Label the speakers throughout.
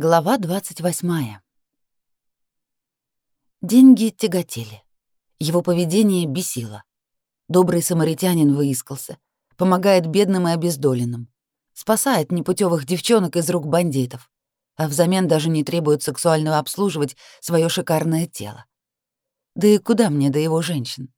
Speaker 1: Глава 28. Деньги тяготели. Его поведение бесило. Добрый самаритянин выискался, помогает бедным и обездоленным, спасает непутевых девчонок из рук бандитов, а взамен даже не требует сексуально обслуживать свое шикарное тело. Да и куда мне до его женщин?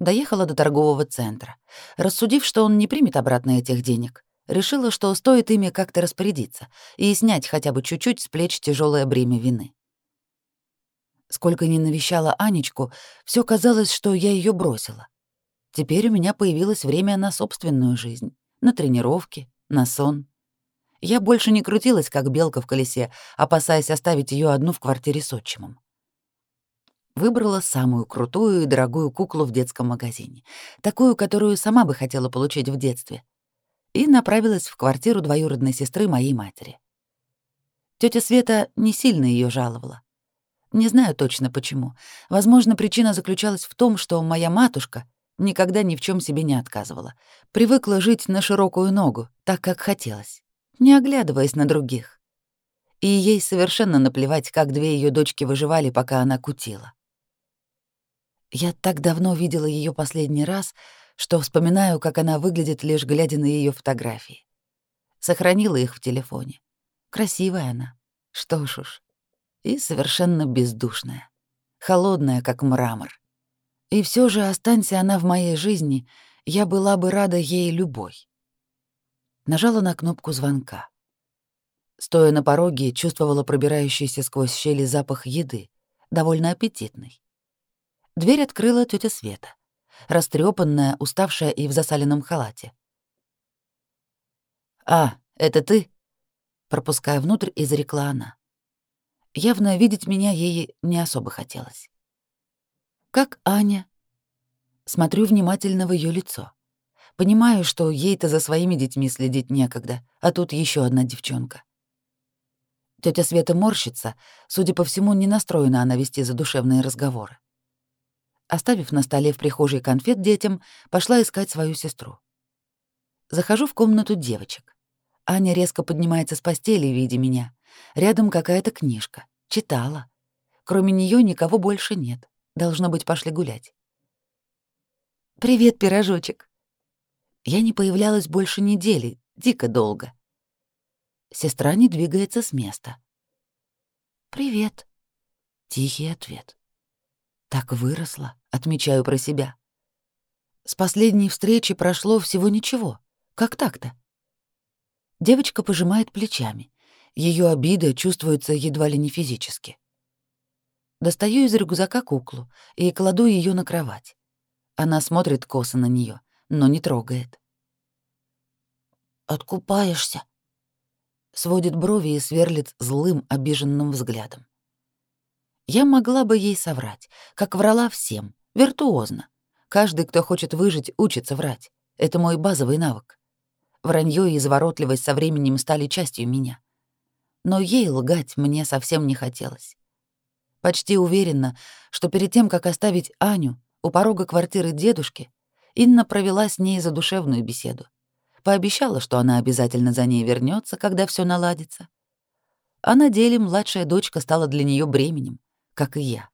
Speaker 1: Доехала до торгового центра, рассудив, что он не примет обратно этих денег — решила, что стоит ими как-то распорядиться и снять хотя бы чуть-чуть с плеч тяжелое бремя вины. Сколько ни навещала Анечку, все казалось, что я ее бросила. Теперь у меня появилось время на собственную жизнь, на тренировки, на сон. Я больше не крутилась, как белка в колесе, опасаясь оставить ее одну в квартире с отчимом. Выбрала самую крутую и дорогую куклу в детском магазине, такую, которую сама бы хотела получить в детстве — и направилась в квартиру двоюродной сестры моей матери. Тётя Света не сильно её жаловала. Не знаю точно почему. Возможно, причина заключалась в том, что моя матушка никогда ни в чём себе не отказывала. Привыкла жить на широкую ногу, так как хотелось, не оглядываясь на других. И ей совершенно наплевать, как две её дочки выживали, пока она кутила. Я так давно видела её последний раз — что вспоминаю, как она выглядит, лишь глядя на ее фотографии. Сохранила их в телефоне. Красивая она, что ж уж. И совершенно бездушная. Холодная, как мрамор. И все же, останься она в моей жизни, я была бы рада ей любой. Нажала на кнопку звонка. Стоя на пороге, чувствовала пробирающийся сквозь щели запах еды, довольно аппетитный. Дверь открыла тетя Света растрепанная, уставшая и в засаленном халате. «А, это ты?» Пропуская внутрь, изрекла она. Явно видеть меня ей не особо хотелось. «Как Аня?» Смотрю внимательно в ее лицо. Понимаю, что ей-то за своими детьми следить некогда, а тут еще одна девчонка. Тетя Света морщится, судя по всему, не настроена она вести задушевные разговоры. Оставив на столе в прихожей конфет детям, пошла искать свою сестру. Захожу в комнату девочек. Аня резко поднимается с постели, видя меня. Рядом какая-то книжка. Читала. Кроме нее никого больше нет. Должно быть, пошли гулять. «Привет, пирожочек!» Я не появлялась больше недели, дико долго. Сестра не двигается с места. «Привет!» Тихий ответ. Так выросла, отмечаю про себя. С последней встречи прошло всего ничего. Как так-то? Девочка пожимает плечами. Ее обида чувствуется едва ли не физически. Достаю из рюкзака куклу и кладу ее на кровать. Она смотрит косо на нее, но не трогает. «Откупаешься?» Сводит брови и сверлит злым, обиженным взглядом. Я могла бы ей соврать, как врала всем, виртуозно. Каждый, кто хочет выжить, учится врать. Это мой базовый навык. Вранье и изворотливость со временем стали частью меня. Но ей лгать мне совсем не хотелось. Почти уверена, что перед тем, как оставить Аню у порога квартиры дедушки, Инна провела с ней задушевную беседу. Пообещала, что она обязательно за ней вернется, когда все наладится. А на деле младшая дочка стала для нее бременем, как и я.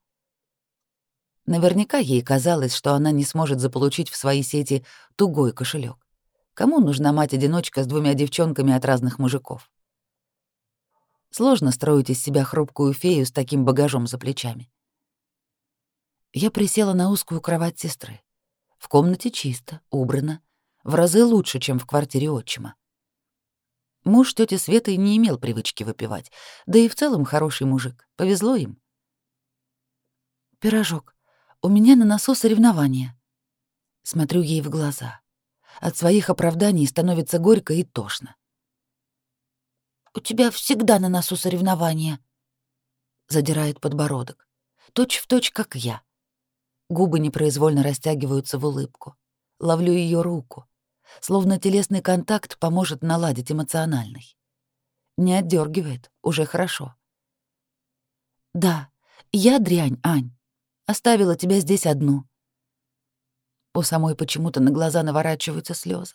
Speaker 1: Наверняка ей казалось, что она не сможет заполучить в свои сети тугой кошелек. Кому нужна мать-одиночка с двумя девчонками от разных мужиков? Сложно строить из себя хрупкую фею с таким багажом за плечами. Я присела на узкую кровать сестры. В комнате чисто, убрано, в разы лучше, чем в квартире отчима. Муж тети Светы не имел привычки выпивать, да и в целом хороший мужик, повезло им. «Пирожок, у меня на носу соревнования». Смотрю ей в глаза. От своих оправданий становится горько и тошно. «У тебя всегда на носу соревнования», — задирает подбородок. Точь в точь, как я. Губы непроизвольно растягиваются в улыбку. Ловлю ее руку. Словно телесный контакт поможет наладить эмоциональный. Не отдергивает, уже хорошо. «Да, я дрянь, Ань. Оставила тебя здесь одну. У самой почему-то на глаза наворачиваются слезы.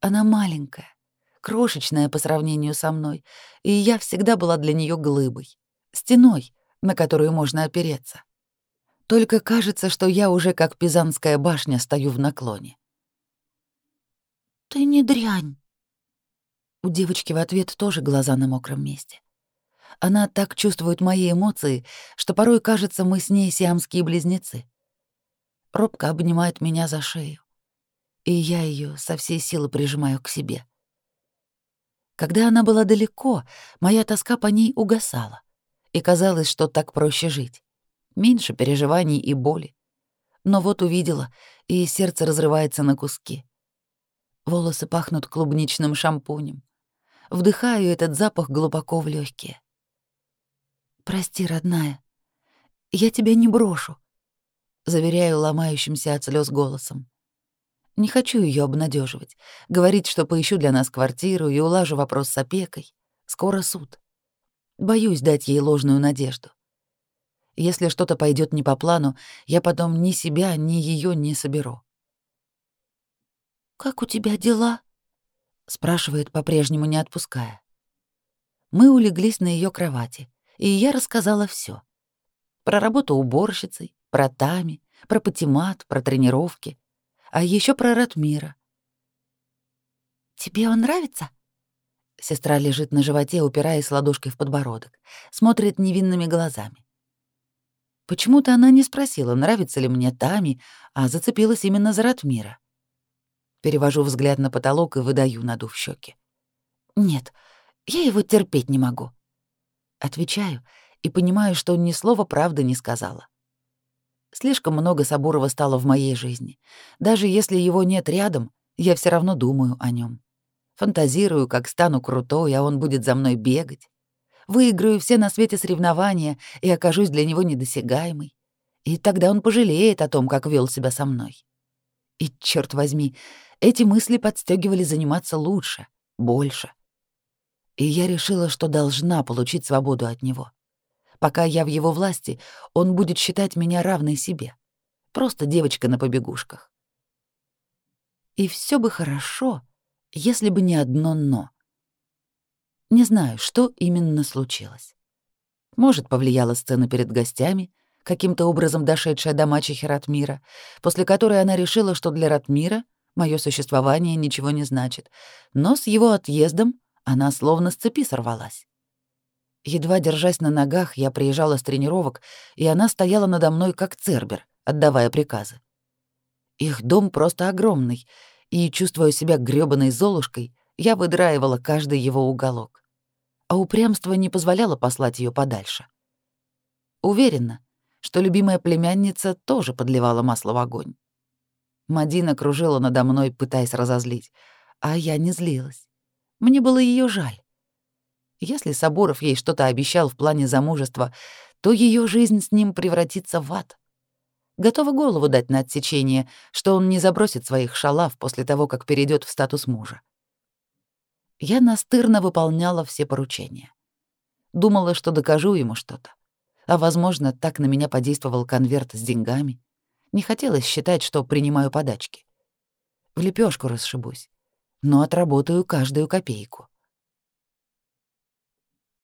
Speaker 1: Она маленькая, крошечная по сравнению со мной, и я всегда была для нее глыбой, стеной, на которую можно опереться. Только кажется, что я уже как Пизанская башня стою в наклоне.
Speaker 2: «Ты не дрянь»,
Speaker 1: у девочки в ответ тоже глаза на мокром месте. Она так чувствует мои эмоции, что порой кажется, мы с ней сиамские близнецы. Робко обнимает меня за шею, и я ее со всей силы прижимаю к себе. Когда она была далеко, моя тоска по ней угасала, и казалось, что так проще жить. Меньше переживаний и боли. Но вот увидела, и сердце разрывается на куски. Волосы пахнут клубничным шампунем. Вдыхаю этот запах глубоко в легкие. «Прости, родная, я тебя не брошу», — заверяю ломающимся от слез голосом. Не хочу ее обнадеживать, говорить, что поищу для нас квартиру и улажу вопрос с опекой. Скоро суд. Боюсь дать ей ложную надежду. Если что-то пойдет не по плану, я потом ни себя, ни ее не соберу.
Speaker 2: «Как у тебя дела?»
Speaker 1: спрашивает, по-прежнему не отпуская. Мы улеглись на ее кровати, и я рассказала все: Про работу уборщицей, про Тами, про патимат, про тренировки, а еще про Ратмира.
Speaker 2: «Тебе он нравится?»
Speaker 1: Сестра лежит на животе, упираясь ладошкой в подбородок, смотрит невинными глазами. Почему-то она не спросила, нравится ли мне Тами, а зацепилась именно за Ратмира. Перевожу взгляд на потолок и выдаю, надув щеки. «Нет, я его терпеть не могу». Отвечаю и понимаю, что ни слова правды не сказала. Слишком много Сабурова стало в моей жизни. Даже если его нет рядом, я все равно думаю о нем. Фантазирую, как стану крутой, а он будет за мной бегать. Выиграю все на свете соревнования и окажусь для него недосягаемой. И тогда он пожалеет о том, как вел себя со мной. И, черт возьми, эти мысли подстегивали заниматься лучше, больше. И я решила, что должна получить свободу от него. Пока я в его власти, он будет считать меня равной себе. Просто девочка на побегушках. И все бы хорошо, если бы не одно «но». Не знаю, что именно случилось. Может, повлияла сцена перед гостями, каким-то образом дошедшая до мачехи Ратмира, после которой она решила, что для Ратмира Мое существование ничего не значит. Но с его отъездом она словно с цепи сорвалась. Едва держась на ногах, я приезжала с тренировок, и она стояла надо мной как цербер, отдавая приказы. Их дом просто огромный, и, чувствуя себя грёбаной золушкой, я выдраивала каждый его уголок. А упрямство не позволяло послать ее подальше. Уверена, что любимая племянница тоже подливала масло в огонь. Мадина кружила надо мной, пытаясь разозлить, а я не злилась. Мне было ее жаль. Если Соборов ей что-то обещал в плане замужества, то ее жизнь с ним превратится в ад. Готова голову дать на отсечение, что он не забросит своих шалав после того, как перейдет в статус мужа. Я настырно выполняла все поручения. Думала, что докажу ему что-то. А, возможно, так на меня подействовал конверт с деньгами. Не хотелось считать, что принимаю подачки. В лепешку расшибусь, но отработаю каждую копейку.